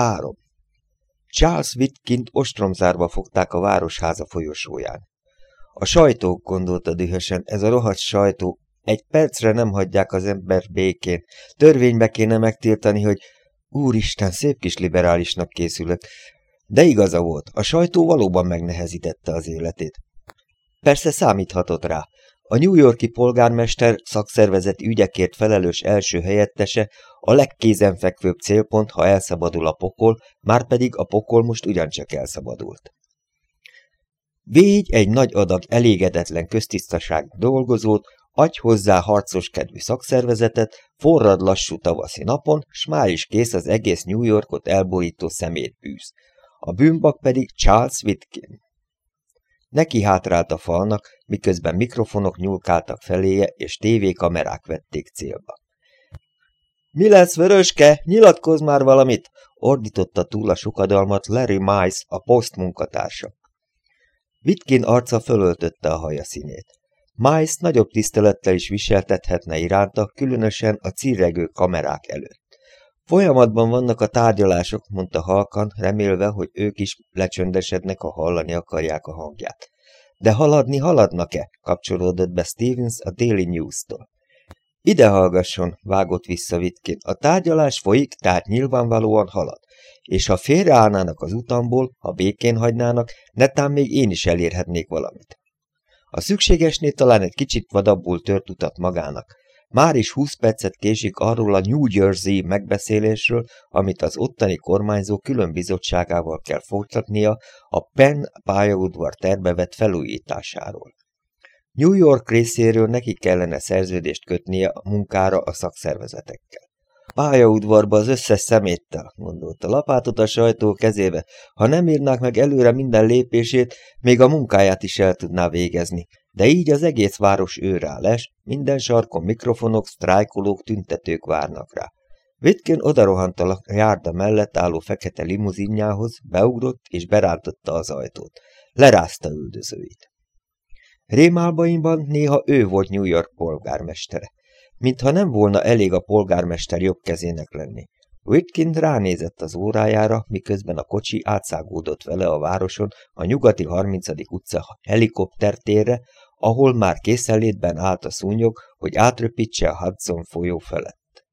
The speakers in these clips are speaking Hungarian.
Három. Charles Witkint ostromzárba fogták a városháza folyosóján. A sajtó, gondolta dühösen, ez a rohadt sajtó, egy percre nem hagyják az ember békén. Törvénybe kéne megtiltani, hogy úristen, szép kis liberálisnak készülök. De igaza volt, a sajtó valóban megnehezítette az életét. Persze számíthatott rá. A New Yorki polgármester szakszervezeti ügyekért felelős első helyettese a legkézenfekvőbb célpont, ha elszabadul a pokol, már pedig a pokol most ugyancsak elszabadult. Végy egy nagy adag elégedetlen köztisztaság dolgozót, adj hozzá harcos kedvű szakszervezetet, forrad lassú tavaszi napon, s már is kész az egész New Yorkot elborító szemétbűz. A bűnbak pedig Charles Witkin. Neki hátrált a falnak, miközben mikrofonok nyúlkáltak feléje, és tévékamerák vették célba. – Mi lesz, Vöröske? Nyilatkozz már valamit! – ordította túl a sukadalmat Larry Mice, a poszt munkatársa. Vitkin arca fölöltötte a haja színét. Mice nagyobb tisztelettel is viseltethetne iránta, különösen a cirregő kamerák előtt. Folyamatban vannak a tárgyalások, mondta halkan, remélve, hogy ők is lecsöndesednek, ha hallani akarják a hangját. De haladni haladnak-e? kapcsolódott be Stevens a Daily News-tól. Ide hallgasson, vágott vissza Vitkin. A tárgyalás folyik, tehát nyilvánvalóan halad. És ha félreállnának az utamból, ha békén hagynának, netán még én is elérhetnék valamit. A szükségesnél talán egy kicsit vadabbul tört utat magának. Már is húsz percet késik arról a New Jersey megbeszélésről, amit az ottani kormányzó külön bizottságával kell folytatnia a Penn pályaudvar terbevet felújításáról. New York részéről neki kellene szerződést kötnie a munkára a szakszervezetekkel. Pályaudvarba az összes szeméttel, gondolta, lapátot a sajtó kezébe. Ha nem írnák meg előre minden lépését, még a munkáját is el tudná végezni. De így az egész város őrá les, minden sarkon mikrofonok, sztrájkolók, tüntetők várnak rá. Vitkin odarohant a járda mellett álló fekete limuzinjához, beugrott és berántotta az ajtót. Lerázta üldözőit. Rémálbaimban néha ő volt New York polgármestere mintha nem volna elég a polgármester jobb kezének lenni. Whitkin ránézett az órájára, miközben a kocsi átszágódott vele a városon a nyugati 30. utca helikoptertérre, ahol már készenlétben állt a szúnyog, hogy átröpítse a Hudson folyó felett.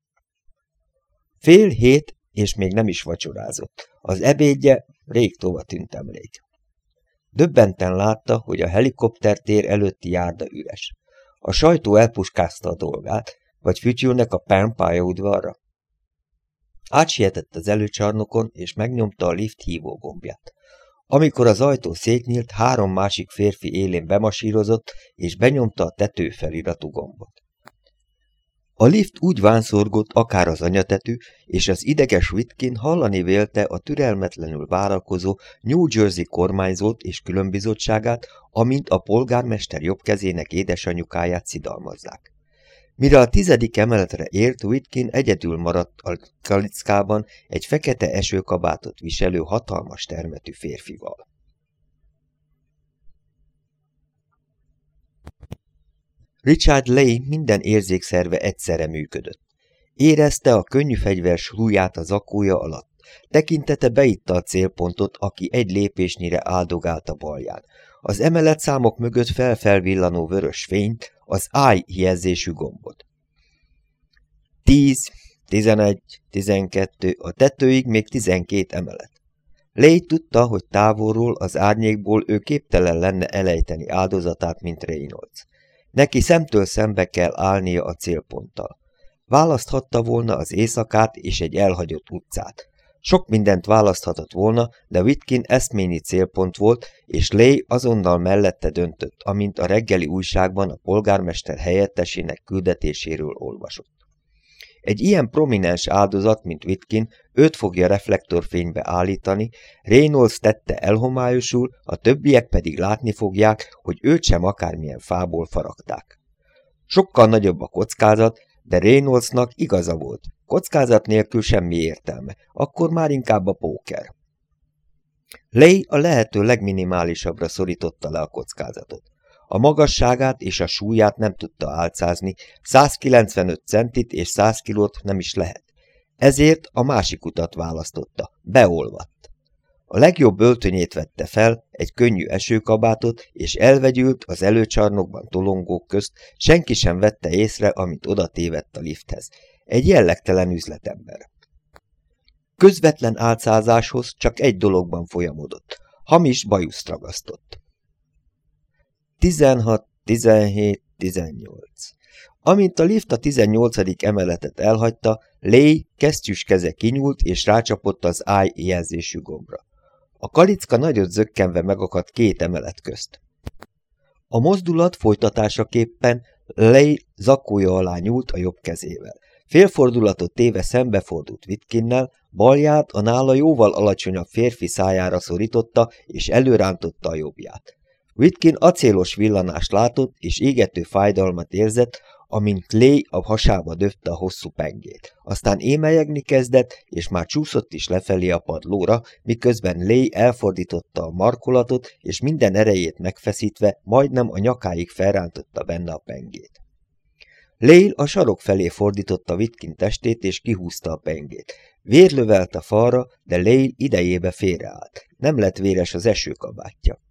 Fél hét, és még nem is vacsorázott. Az ebédje rég tova tűnt emlék. Döbbenten látta, hogy a helikoptertér előtti járda üres. A sajtó elpuskázta a dolgát, vagy fütyülnek a Pern pályaudvarra. Átsietett az előcsarnokon, és megnyomta a lift hívó gombját. Amikor az ajtó szétnyílt, három másik férfi élén bemasírozott, és benyomta a tető feliratú gombot. A lift úgy vánszorgott akár az anyatetű, és az ideges Witkin hallani vélte a türelmetlenül várakozó New Jersey kormányzót és különbizottságát, amint a polgármester jobb kezének édesanyukáját szidalmazzák. Mire a tizedik emeletre ért, Witkin egyedül maradt a kalickában egy fekete esőkabátot viselő hatalmas termetű férfival. Richard Lay minden érzékszerve egyszerre működött. Érezte a könnyű fegyver súlyát a zakója alatt. Tekintete beitta a célpontot, aki egy lépésnyire áldogált a balján. Az emelet számok mögött felfelvillanó vörös fényt, az I jelzésű gombot. Tíz, tizenegy, tizenkettő, a tetőig még tizenkét emelet. Lay tudta, hogy távolról, az árnyékból ő képtelen lenne elejteni áldozatát, mint Reynolds. Neki szemtől szembe kell állnia a célponttal. Választhatta volna az éjszakát és egy elhagyott utcát. Sok mindent választhatott volna, de Witkin eszményi célpont volt, és Lay azonnal mellette döntött, amint a reggeli újságban a polgármester helyettesének küldetéséről olvasott. Egy ilyen prominens áldozat, mint Witkin, őt fogja reflektorfénybe állítani, Reynolds tette elhomályosul, a többiek pedig látni fogják, hogy őt sem akármilyen fából faragták. Sokkal nagyobb a kockázat, de Reynoldsnak igaza volt. Kockázat nélkül semmi értelme, akkor már inkább a póker. Lay a lehető legminimálisabbra szorította le a kockázatot. A magasságát és a súlyát nem tudta álcázni, 195 centit és 100 kilót nem is lehet. Ezért a másik utat választotta, beolvadt. A legjobb öltönyét vette fel, egy könnyű esőkabátot, és elvegyült az előcsarnokban tolongók közt, senki sem vette észre, amit oda tévedt a lifthez. Egy jellegtelen üzletember. Közvetlen álcázáshoz csak egy dologban folyamodott. Hamis bajuszt ragasztott. 16, 17, 18. Amint a lift a 18. emeletet elhagyta, Lay kesztyűs keze kinyúlt és rácsapott az I jelzésű gombra. A kalicka nagyot zökkenve megakadt két emelet közt. A mozdulat folytatásaképpen Lay zakója alá nyúlt a jobb kezével. Félfordulatot téve szembefordult Vitkinnel, balját a nála jóval alacsonyabb férfi szájára szorította és előrántotta a jobbját. Witkin acélos villanást látott és égető fájdalmat érzett, amint Lé a hasába döfte a hosszú pengét. Aztán émelyegni kezdett, és már csúszott is lefelé a padlóra, miközben Lé elfordította a markolatot, és minden erejét megfeszítve majdnem a nyakáig felrántotta benne a pengét. Lél a sarok felé fordította Vitkin testét, és kihúzta a pengét. Vér lövelt a falra, de Lél idejébe félreállt. Nem lett véres az esőkabátja.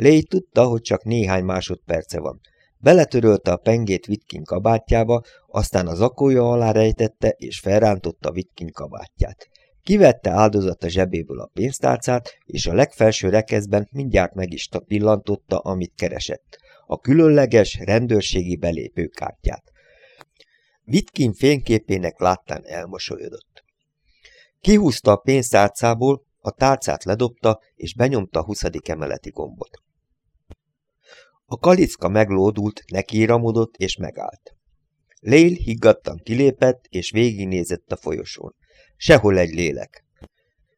Légy tudta, hogy csak néhány másodperce van. Beletörölte a pengét Vitkin kabátjába, aztán az akója alá rejtette és felrántotta Vitkin kabátját. Kivette áldozata zsebéből a pénztárcát, és a legfelső rekeszben mindjárt meg is pillantotta, amit keresett. A különleges rendőrségi belépőkártyát. Vitkin fényképének láttán elmosolyodott. Kihúzta a pénztárcából, a tárcát ledobta, és benyomta a huszadik emeleti gombot. A kalicka meglódult, nekiramodott és megállt. Lél higgadtan kilépett, és végignézett a folyosón. Sehol egy lélek.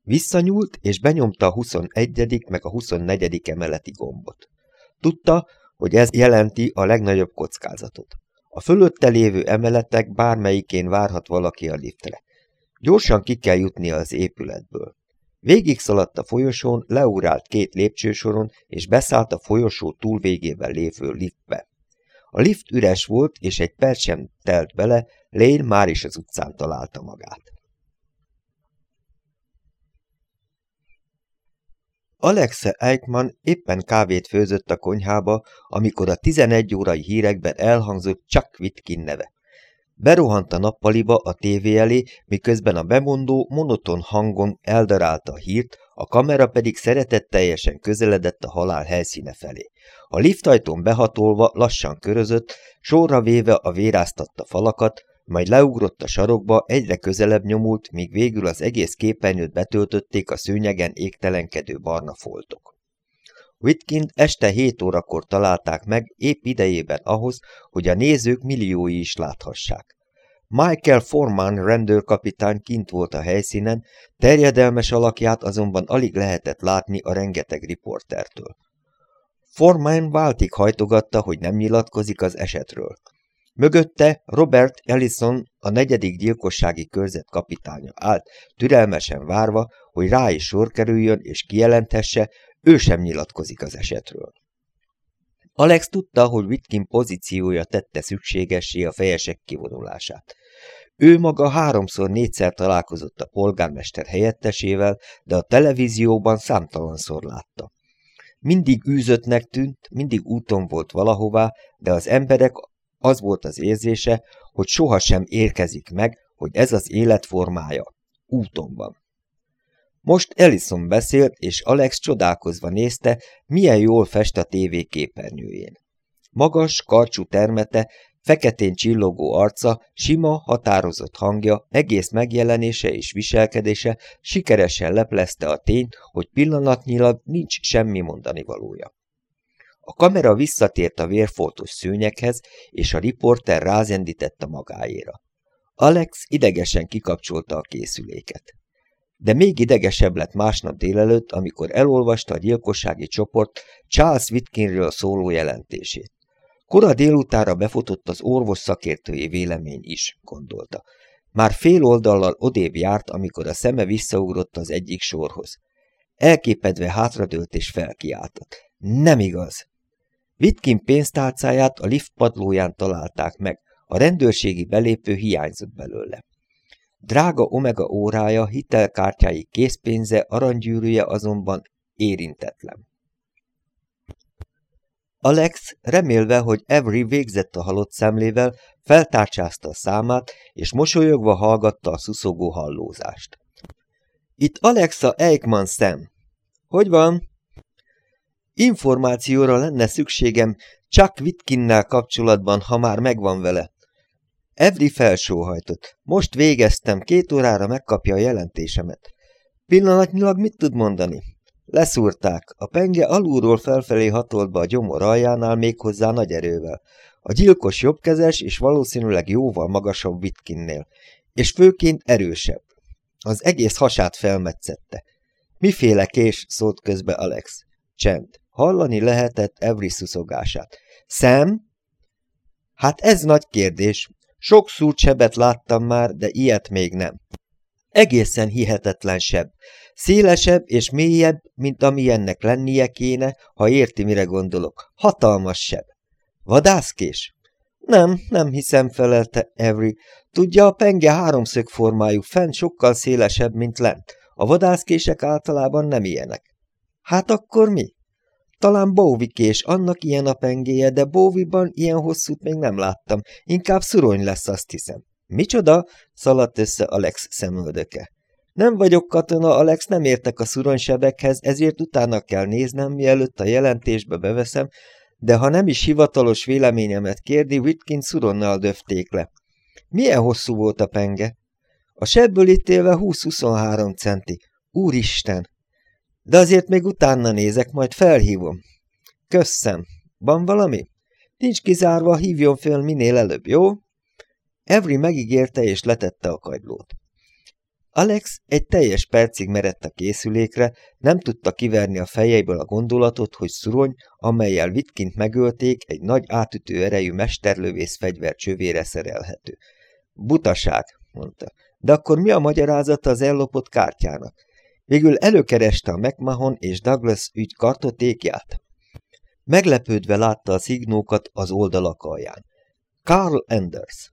Visszanyúlt, és benyomta a 21. meg a 24. emeleti gombot. Tudta, hogy ez jelenti a legnagyobb kockázatot. A fölötte lévő emeletek bármelyikén várhat valaki a liftre. Gyorsan ki kell jutnia az épületből. Végig szaladt a folyosón, leurált két lépcsősoron, és beszállt a folyosó túlvégében lévő liftbe. A lift üres volt, és egy perc sem telt bele, Lane már is az utcán találta magát. Alexa Eichmann éppen kávét főzött a konyhába, amikor a 11 órai hírekben elhangzott Chuck Witkin neve. Berohant a nappaliba a tévé elé, miközben a bemondó monoton hangon eldarálta a hírt, a kamera pedig szeretetteljesen közeledett a halál helyszíne felé. A liftajtón behatolva lassan körözött, sorra véve a véráztatta falakat, majd leugrott a sarokba, egyre közelebb nyomult, míg végül az egész képernyőt betöltötték a szőnyegen égtelenkedő barna foltok. Whitkind este 7 órakor találták meg, épp idejében ahhoz, hogy a nézők milliói is láthassák. Michael Forman rendőrkapitány kint volt a helyszínen, terjedelmes alakját azonban alig lehetett látni a rengeteg riportertől. Forman váltig hajtogatta, hogy nem nyilatkozik az esetről. Mögötte Robert Ellison, a negyedik gyilkossági körzet kapitánya állt, türelmesen várva, hogy rá is sor kerüljön és kijelenthesse, ő sem nyilatkozik az esetről. Alex tudta, hogy Witkin pozíciója tette szükségessé a fejesek kivonulását. Ő maga háromszor-négyszer találkozott a polgármester helyettesével, de a televízióban számtalanszor látta. Mindig űzöttnek tűnt, mindig úton volt valahová, de az emberek az volt az érzése, hogy sohasem érkezik meg, hogy ez az életformája. Úton van. Most Ellison beszélt, és Alex csodálkozva nézte, milyen jól fest a tévé képernyőjén. Magas, karcsú termete, feketén csillogó arca, sima, határozott hangja, egész megjelenése és viselkedése sikeresen leplezte a tényt, hogy pillanatnyilag nincs semmi mondani valója. A kamera visszatért a vérfoltos szőnyekhez, és a riporter rázendített a magáéra. Alex idegesen kikapcsolta a készüléket. De még idegesebb lett másnap délelőtt, amikor elolvasta a gyilkossági csoport Charles Witkinről szóló jelentését. Kora délutára befutott az orvos szakértői vélemény is, gondolta. Már fél oldallal odébb járt, amikor a szeme visszaugrott az egyik sorhoz. Elképedve hátradőlt és felkiáltott. Nem igaz! Vitkin pénztárcáját a lift padlóján találták meg, a rendőrségi belépő hiányzott belőle. Drága Omega órája, hitelkártyái készpénze, aranygyűrűje azonban érintetlen. Alex, remélve, hogy Avery végzett a halott szemlével, feltárcsázta a számát, és mosolyogva hallgatta a szuszogó hallózást. Itt Alexa Eichmann szem. Hogy van? Információra lenne szükségem Chuck Witkinnel kapcsolatban, ha már megvan vele. Evri felsóhajtott. Most végeztem, két órára megkapja a jelentésemet. Pillanatnyilag mit tud mondani? Leszúrták. A penge alulról felfelé hatolt be a gyomor aljánál méghozzá nagy erővel. A gyilkos jobbkezes és valószínűleg jóval magasabb Witkinnél, és főként erősebb. Az egész hasát felmetszette. Miféle kés, szólt közbe Alex. Csend. Hallani lehetett Evri szuszogását. Szem? Hát ez nagy kérdés. Sok sebet láttam már, de ilyet még nem. Egészen hihetetlen seb. Szélesebb és mélyebb, mint amilyennek lennie kéne, ha érti, mire gondolok. Hatalmas seb. Vadászkés? Nem, nem hiszem, felelte Avery. Tudja, a penge háromszög formájú, fent sokkal szélesebb, mint lent. A vadászkések általában nem ilyenek. Hát akkor mi? Talán Bóvikés, annak ilyen a pengéje, de Bóviban ilyen hosszút még nem láttam. Inkább szurony lesz, azt hiszem. Micsoda? szaladt össze Alex szemöldöke. Nem vagyok katona, Alex, nem értek a szuronysebekhez, ezért utána kell néznem, mielőtt a jelentésbe beveszem, de ha nem is hivatalos véleményemet kérdi, Witkin szuronnal döfték le. Milyen hosszú volt a penge? A sebből ítélve 20-23 centi. Úristen! De azért még utána nézek, majd felhívom. Köszem. Van valami? Nincs kizárva, hívjon föl minél előbb, jó? Every megígérte és letette a kagylót. Alex egy teljes percig merett a készülékre, nem tudta kiverni a fejéből a gondolatot, hogy szurony, amelyel Vitkint megölték, egy nagy átütő erejű mesterlövész fegyver csövére szerelhető. Butaság, mondta. De akkor mi a magyarázata az ellopott kártyának? Végül előkereste a McMahon és Douglas ügy kartotékját. Meglepődve látta a szignókat az oldalak alján. Carl Anders.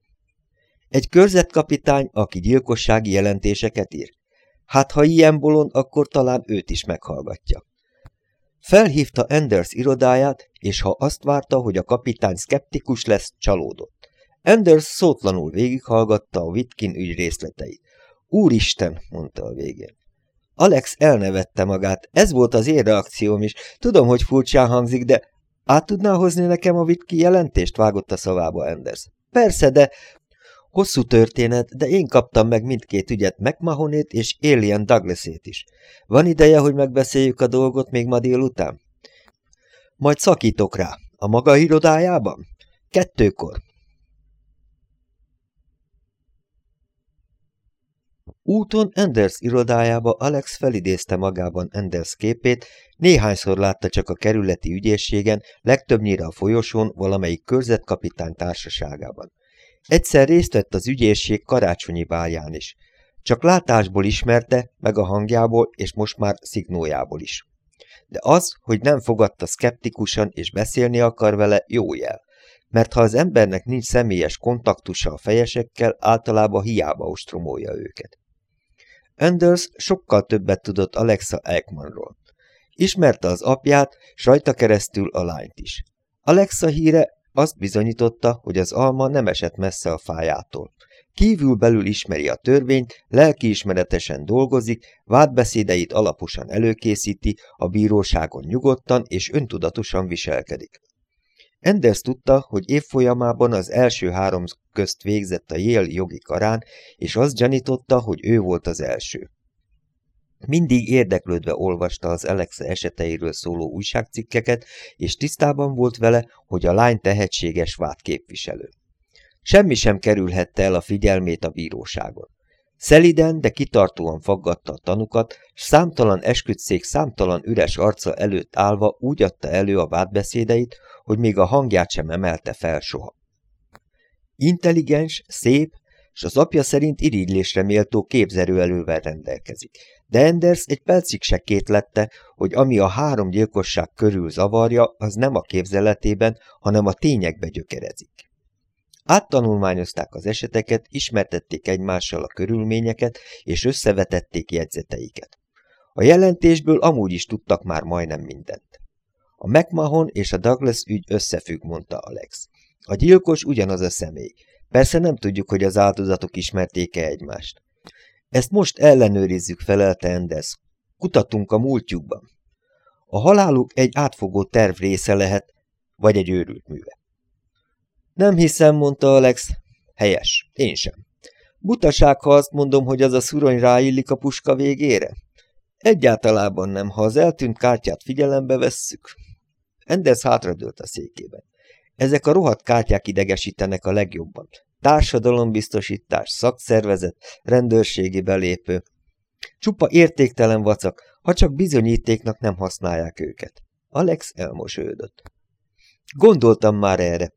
Egy körzetkapitány, aki gyilkossági jelentéseket ír. Hát, ha ilyen bolond, akkor talán őt is meghallgatja. Felhívta Anders irodáját, és ha azt várta, hogy a kapitány szkeptikus lesz, csalódott. Anders szótlanul végighallgatta a Witkin ügy részleteit. Úristen, mondta a végén. Alex elnevette magát. Ez volt az én reakcióm is. Tudom, hogy furcsán hangzik, de át tudná hozni nekem a Vitki jelentést? vágott a szavába Anders. Persze, de Hosszú történet, de én kaptam meg mindkét ügyet, McMahonét és Alien Douglasét is. Van ideje, hogy megbeszéljük a dolgot még ma délután? Majd szakítok rá. A maga irodájában? Kettőkor. Úton Enders irodájába Alex felidézte magában Enders képét, néhányszor látta csak a kerületi ügyészségen, legtöbbnyire a folyosón valamelyik körzetkapitány társaságában. Egyszer részt vett az ügyészség karácsonyi bálján is. Csak látásból ismerte, meg a hangjából, és most már szignójából is. De az, hogy nem fogadta szkeptikusan és beszélni akar vele, jó jel. Mert ha az embernek nincs személyes kontaktusa a fejesekkel, általában hiába ostromolja őket. Anders sokkal többet tudott Alexa Ekmanról. Ismerte az apját, s keresztül a lányt is. Alexa híre azt bizonyította, hogy az alma nem esett messze a fájától. Kívül-belül ismeri a törvényt, lelkiismeretesen dolgozik, vádbeszédeit alaposan előkészíti, a bíróságon nyugodtan és öntudatosan viselkedik. Enders tudta, hogy évfolyamában az első három közt végzett a Yale jogi karán, és azt gyanította, hogy ő volt az első. Mindig érdeklődve olvasta az Alexa eseteiről szóló újságcikkeket, és tisztában volt vele, hogy a lány tehetséges vád képviselő. Semmi sem kerülhette el a figyelmét a bíróságon. Szeliden, de kitartóan faggatta a tanukat, s számtalan esküdszék számtalan üres arca előtt állva úgy adta elő a vádbeszédeit, hogy még a hangját sem emelte fel soha. Intelligens, szép, s az apja szerint irigylésre méltó képzerőelővel rendelkezik. De Enders egy percig se kétlette, hogy ami a három gyilkosság körül zavarja, az nem a képzeletében, hanem a tényekbe gyökerezik. Áttanulmányozták az eseteket, ismertették egymással a körülményeket, és összevetették jegyzeteiket. A jelentésből amúgy is tudtak már majdnem mindent. A McMahon és a Douglas ügy összefügg, mondta Alex. A gyilkos ugyanaz a személy. Persze nem tudjuk, hogy az áldozatok ismerték-e egymást. Ezt most ellenőrizzük, felelte Enders. Kutatunk a múltjukban. A haláluk egy átfogó terv része lehet, vagy egy őrült műve. Nem hiszem, mondta Alex. Helyes, én sem. Butaság, ha azt mondom, hogy az a szurony ráillik a puska végére? Egyáltalában nem, ha az eltűnt kártyát figyelembe vesszük. Enders hátradőlt a székében. Ezek a rohadt kártyák idegesítenek a legjobban. Társadalombiztosítás, szakszervezet, rendőrségi belépő. Csupa értéktelen vacak, ha csak bizonyítéknak nem használják őket. Alex elmosődött. Gondoltam már erre.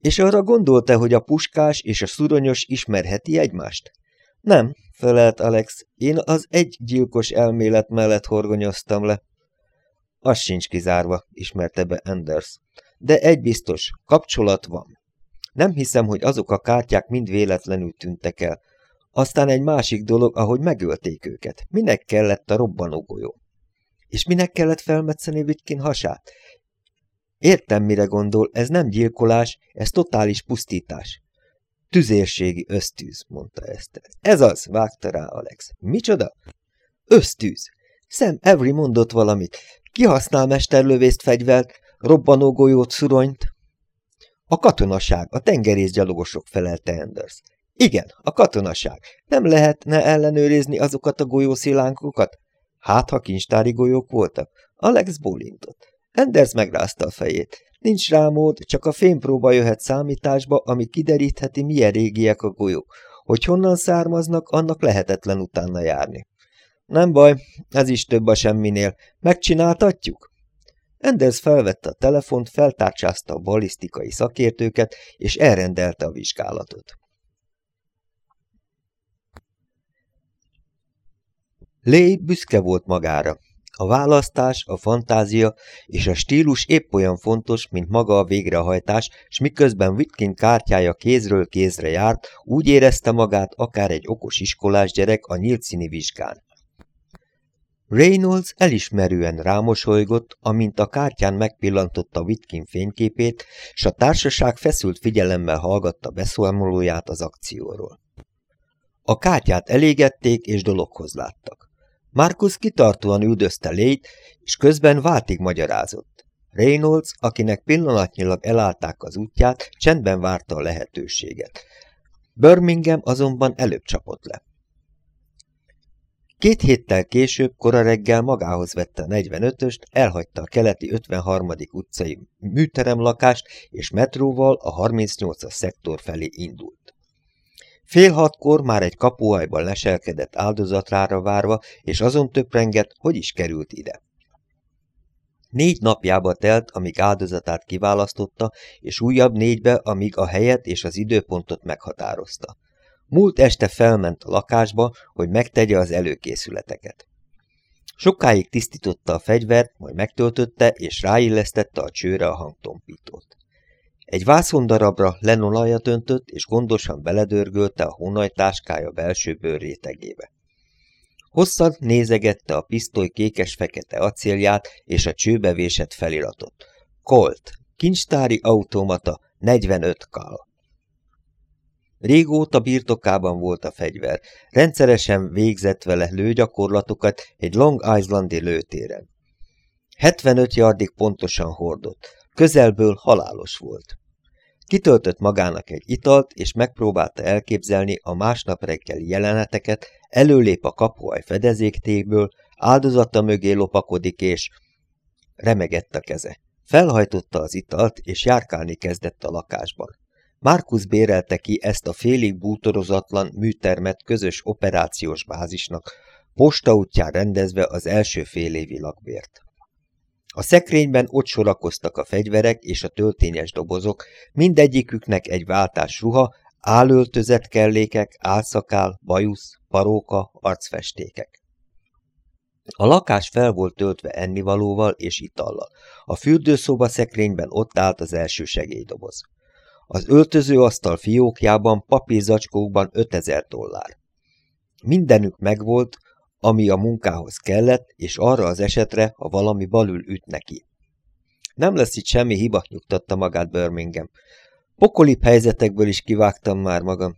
És arra gondolta, hogy a puskás és a szuronyos ismerheti egymást? Nem, felelt Alex, én az egy gyilkos elmélet mellett horgonyoztam le. Az sincs kizárva, ismerte be Anders. De egy biztos, kapcsolat van. Nem hiszem, hogy azok a kártyák mind véletlenül tűntek el. Aztán egy másik dolog, ahogy megölték őket. Minek kellett a robbanógolyó? És minek kellett felmetszeni Vitkin hasát? Értem, mire gondol, ez nem gyilkolás, ez totális pusztítás. Tüzérségi ösztűz, mondta Eszter. Ez az, vágta rá Alex. Micsoda? Ösztűz. Sam Avery mondott valamit. Ki használ mesterlövészt fegyvert, robbanógolyót, szuronyt? A katonaság, a tengerészgyalogosok felelte Anders. Igen, a katonaság. Nem lehetne ellenőrizni azokat a golyószilánkokat? Hát, ha kincstári golyók voltak. Alex bólintott. Anders megrázta a fejét. Nincs rá mód, csak a fénypróba jöhet számításba, ami kiderítheti, milyen régiek a golyók. Hogy honnan származnak, annak lehetetlen utána járni. Nem baj, ez is több a semminél. Megcsináltatjuk? Enders felvette a telefont, feltárcsázta a balisztikai szakértőket, és elrendelte a vizsgálatot. Lé büszke volt magára. A választás, a fantázia és a stílus épp olyan fontos, mint maga a végrehajtás, s miközben Witkin kártyája kézről kézre járt, úgy érezte magát akár egy okos iskolás gyerek a nyílt színi vizsgán. Reynolds elismerően rámosolygott, amint a kártyán megpillantotta Witkin fényképét, s a társaság feszült figyelemmel hallgatta beszámolóját az akcióról. A kártyát elégették és dologhoz láttak. Markus kitartóan üldözte Léit, és közben váltig magyarázott. Reynolds, akinek pillanatnyilag elállták az útját, csendben várta a lehetőséget. Birmingham azonban előbb csapott le. Két héttel később, kora reggel magához vette a 45-öst, elhagyta a keleti 53. utcai műteremlakást, és metróval a 38-as szektor felé indult. Fél hatkor már egy kapuajban leselkedett áldozatrára várva, és azon töprengett, hogy is került ide. Négy napjába telt, amíg áldozatát kiválasztotta, és újabb négybe, amíg a helyet és az időpontot meghatározta. Múlt este felment a lakásba, hogy megtegye az előkészületeket. Sokáig tisztította a fegyvert, majd megtöltötte és ráillesztette a csőre a hangtompítót. Egy vászondarabra lenolajat öntött, és gondosan beledörgölte a hónaj táskája belső bőrrétegébe. Hosszan nézegette a pisztoly kékes-fekete acélját és a csőbe vésett feliratot. Colt, kincstári automata, 45 kal. Régóta birtokában volt a fegyver, rendszeresen végzett vele lőgyakorlatokat egy Long Islandi lőtéren. 75 yardig pontosan hordott, közelből halálos volt. Kitöltött magának egy italt, és megpróbálta elképzelni a másnap reggeli jeleneteket, előlép a kapuaj fedezéktéből, áldozata mögé lopakodik, és remegett a keze. Felhajtotta az italt, és járkálni kezdett a lakásban. Markus bérelte ki ezt a félig bútorozatlan, műtermet közös operációs bázisnak, posta útján rendezve az első fél évi lakbért. A szekrényben ott sorakoztak a fegyverek és a töltényes dobozok, mindegyiküknek egy váltás ruha, állöltözett kellékek, álszakál, bajusz, paróka, arcfestékek. A lakás fel volt töltve ennivalóval és itallal. A fürdőszoba szekrényben ott állt az első segélydoboz. Az öltöző asztal fiókjában papírzacskókban 5000 dollár. Mindenük megvolt, ami a munkához kellett, és arra az esetre, ha valami balül üt neki. Nem lesz itt semmi hiba, nyugtatta magát Birmingham. Pokolibb helyzetekből is kivágtam már magam.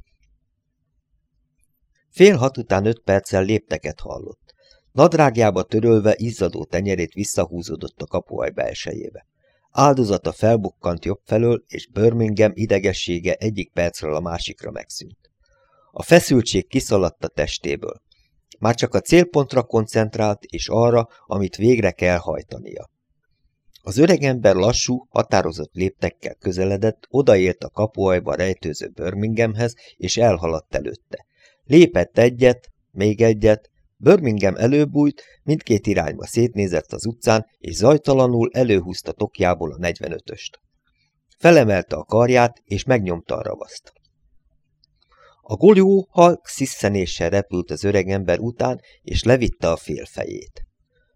Fél hat után öt perccel lépteket hallott. Nadrágjába törölve izzadó tenyerét visszahúzódott a kapuaj belsejébe. Áldozata felbukkant jobb felől, és Birmingham idegessége egyik percről a másikra megszűnt. A feszültség kiszaladt a testéből. Már csak a célpontra koncentrált, és arra, amit végre kell hajtania. Az öregember lassú, határozott léptekkel közeledett, odaért a kapuajba rejtőző Birminghamhez, és elhaladt előtte. Lépett egyet, még egyet, Birmingham előbújt, mindkét irányba szétnézett az utcán, és zajtalanul előhúzta tokjából a 45-öst. Felemelte a karját, és megnyomta a ravaszt. A golyó halk sziszenéssel repült az öregember után, és levitte a félfejét.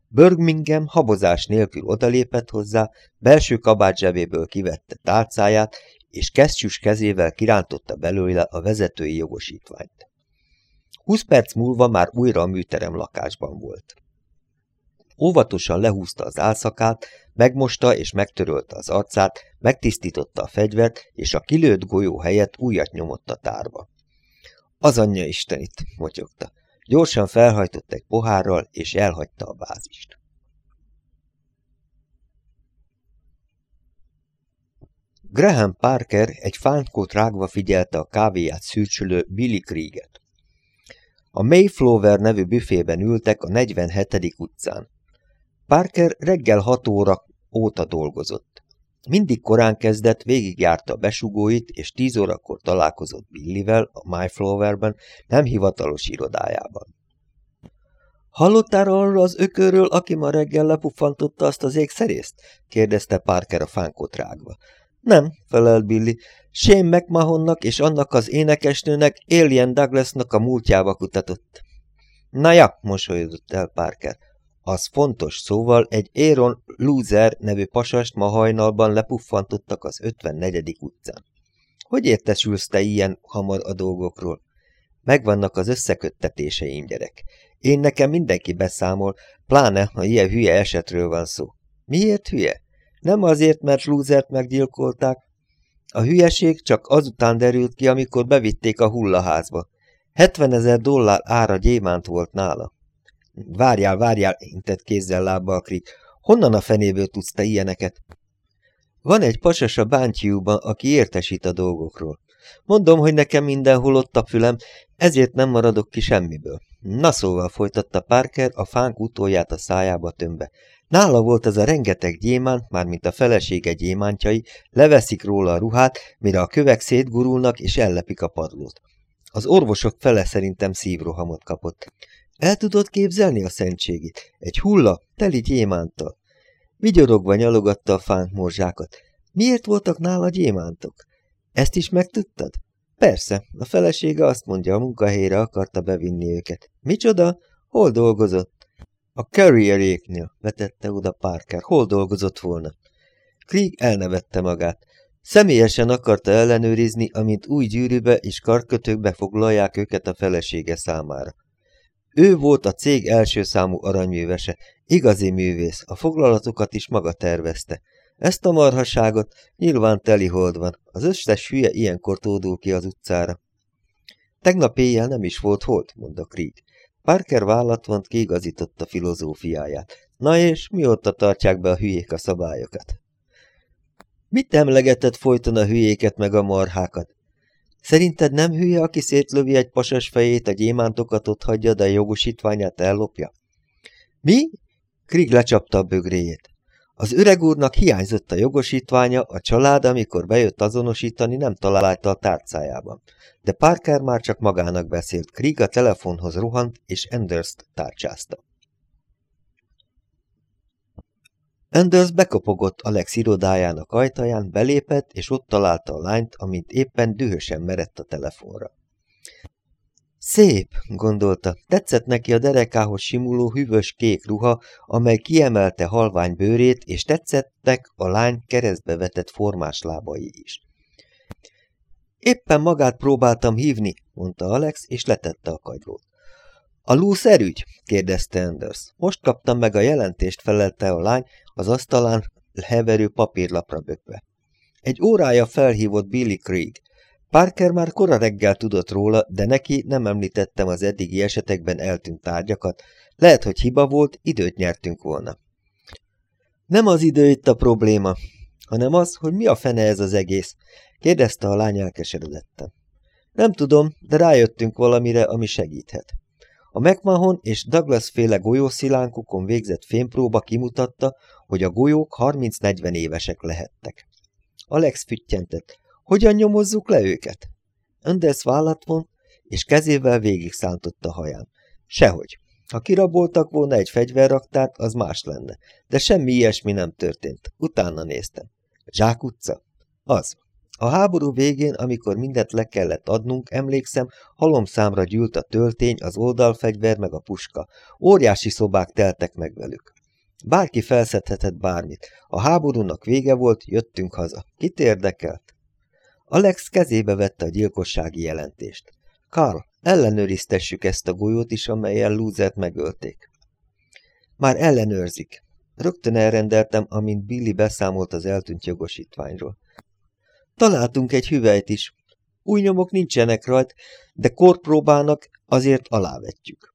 Birmingham habozás nélkül odalépett hozzá, belső kabát zsebéből kivette tálcáját, és kesztyűs kezével kirántotta belőle a vezetői jogosítványt. Húsz perc múlva már újra a műterem lakásban volt. Óvatosan lehúzta az álszakát, megmosta és megtörölte az arcát, megtisztította a fegyvert, és a kilőtt golyó helyett újat nyomott a tárba. Az anyja istenit, motyogta. Gyorsan felhajtott egy pohárral, és elhagyta a bázist. Graham Parker egy fánkót rágva figyelte a kávéját szűrcsülő Billy Krieget. A Mayflower nevű büfében ültek a 47. utcán. Parker reggel 6 óra óta dolgozott. Mindig korán kezdett, végigjárta a besugóit, és tíz órakor találkozott Billivel a Mayflowerben, nem hivatalos irodájában. Hallottál arról az ökörről, aki ma reggel lepuffantotta azt az égszerészt? kérdezte Parker a fánkot rágva. Nem, felelt Billy. Shane McMahonnak és annak az énekesnőnek Alien Douglasnak a múltjába kutatott. Na ja, mosolyodott el Parker. Az fontos, szóval egy Aaron Loser nevű pasast ma hajnalban lepuffantottak az 54. utcán. Hogy értesülsz te ilyen hamar a dolgokról? Megvannak az összeköttetéseim, gyerek. Én nekem mindenki beszámol, pláne, ha ilyen hülye esetről van szó. Miért hülye? Nem azért, mert Lúzert meggyilkolták. A hülyeség csak azután derült ki, amikor bevitték a hullaházba. 70 ezer dollár ára gyémánt volt nála. Várjál, várjál, intett kézzel lábbal Krik. Honnan a fenéből tudsz te ilyeneket? Van egy pasas a bántjúban, aki értesít a dolgokról. Mondom, hogy nekem mindenhol ott a fülem, ezért nem maradok ki semmiből. Na szóval folytatta Parker a fánk utolját a szájába tömbe. Nála volt az a rengeteg gyémánt, mármint a felesége gyémántjai, leveszik róla a ruhát, mire a kövek szétgurulnak és ellepik a padlót. Az orvosok fele szerintem szívrohamot kapott. El tudod képzelni a szentségit? Egy hulla, teli gyémántal. Vigyorogva nyalogatta a fánk morzsákat. Miért voltak nála gyémántok? Ezt is megtudtad? Persze, a felesége azt mondja, a munkahelyre akarta bevinni őket. Micsoda? Hol dolgozott? A carrieréknél, vetette oda Parker. Hol dolgozott volna? Krieg elnevette magát. Személyesen akarta ellenőrizni, amint új gyűrűbe és karkötőkbe foglalják őket a felesége számára. Ő volt a cég első számú aranyművese, igazi művész, a foglalatokat is maga tervezte. Ezt a marhaságot nyilván telihold van, az összes hülye ilyenkor tódul ki az utcára. Tegnap éjjel nem is volt hold, mondta Krieg. Parker vállat kiigazította filozófiáját. Na és mióta tartják be a hülyék a szabályokat? Mit emlegetett folyton a hülyéket meg a marhákat? Szerinted nem hülye, aki szétlövi egy pasas fejét, a gyémántokat ott hagyja, de a jogosítványát ellopja? Mi? Krieg lecsapta a bögréjét. Az öreg úrnak hiányzott a jogosítványa, a család, amikor bejött azonosítani, nem találta a tárcájában. De Parker már csak magának beszélt, Krieg a telefonhoz rohant, és Anders-t tárcsázta. Anders bekopogott Alex irodájának ajtaján, belépett, és ott találta a lányt, amint éppen dühösen merett a telefonra. Szép, gondolta, tetszett neki a derekához simuló hűvös kék ruha, amely kiemelte halvány bőrét, és tetszettek a lány keresztbe vetett formás lábai is. Éppen magát próbáltam hívni, mondta Alex, és letette a kagylót. A lúszer ügy? kérdezte Anders. Most kaptam meg a jelentést, felelte a lány, az asztalán heverő papírlapra bökve. Egy órája felhívott Billy Craig. Parker már kora reggel tudott róla, de neki nem említettem az eddigi esetekben eltűnt tárgyakat. Lehet, hogy hiba volt, időt nyertünk volna. Nem az idő itt a probléma, hanem az, hogy mi a fene ez az egész, kérdezte a lány elkeseredetten. Nem tudom, de rájöttünk valamire, ami segíthet. A McMahon és Douglas féle golyószilánkokon végzett fémpróba kimutatta, hogy a golyók 30-40 évesek lehettek. Alex füttyentett. Hogyan nyomozzuk le őket? Anders vállat von, és kezével végig szántott a haján. Sehogy. Ha kiraboltak volna egy fegyverraktárt, az más lenne, de semmi ilyesmi nem történt. Utána néztem. Zsák utca? Az. A háború végén, amikor mindent le kellett adnunk, emlékszem, halomszámra gyűlt a töltény, az oldalfegyver meg a puska. Óriási szobák teltek meg velük. Bárki felszedhetett bármit. A háborúnak vége volt, jöttünk haza. Kit érdekelt? Alex kezébe vette a gyilkossági jelentést. Karl, ellenőriztessük ezt a golyót is, amelyen Lúzert megölték. Már ellenőrzik. Rögtön elrendeltem, amint Billy beszámolt az eltűnt jogosítványról. Találtunk egy hüvelyt is. Új nyomok nincsenek rajt, de korpróbának azért alávetjük.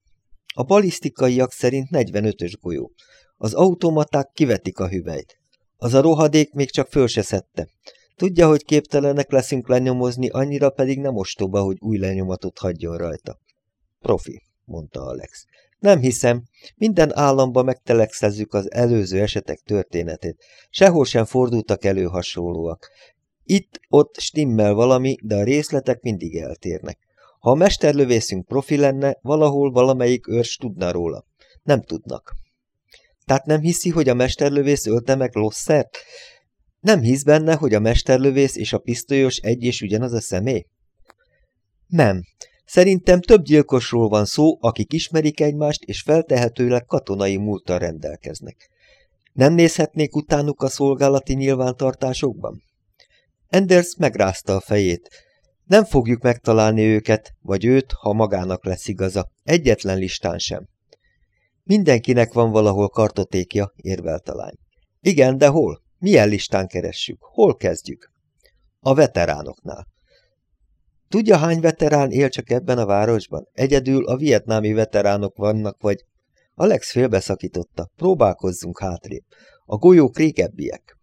A balisztikaiak szerint 45-ös golyó. Az automaták kivetik a hüvelyt. Az a rohadék még csak föl se szedte. Tudja, hogy képtelenek leszünk lenyomozni, annyira pedig nem ostoba, hogy új lenyomatot hagyjon rajta. Profi, mondta Alex. Nem hiszem. Minden államba megtelexezzük az előző esetek történetét. Sehol sem fordultak elő hasonlóak. Itt-ott stimmel valami, de a részletek mindig eltérnek. Ha a mesterlövészünk profi lenne, valahol valamelyik őrs tudna róla. Nem tudnak. Tehát nem hiszi, hogy a mesterlövész ölte meg Losszert? Nem hisz benne, hogy a mesterlövész és a pisztolyos egy és ugyanaz a személy? Nem. Szerintem több gyilkosról van szó, akik ismerik egymást, és feltehetőleg katonai múlttal rendelkeznek. Nem nézhetnék utánuk a szolgálati nyilvántartásokban? Anders megrázta a fejét. Nem fogjuk megtalálni őket, vagy őt, ha magának lesz igaza. Egyetlen listán sem. Mindenkinek van valahol kartotékja, érvelt a lány. Igen, de hol? Milyen listán keressük? Hol kezdjük? A veteránoknál. Tudja, hány veterán él csak ebben a városban? Egyedül a vietnámi veteránok vannak, vagy... Alex félbeszakította. Próbálkozzunk hátrébb. A golyók régebbiek.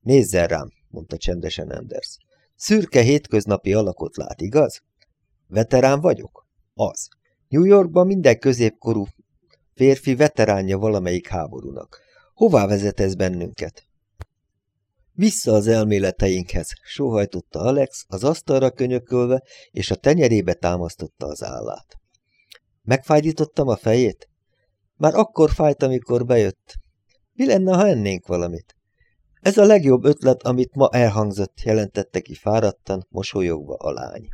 Nézzen rám, mondta csendesen Anders. Szürke hétköznapi alakot lát, igaz? Veterán vagyok? Az. New Yorkban minden középkorú férfi veteránja valamelyik háborúnak. Hová vezet ez bennünket? Vissza az elméleteinkhez, sóhajtotta Alex, az asztalra könyökölve, és a tenyerébe támasztotta az állát. Megfájdítottam a fejét? Már akkor fájt, amikor bejött. Mi lenne, ha ennénk valamit? Ez a legjobb ötlet, amit ma elhangzott, jelentette ki fáradtan, mosolyogva a lány.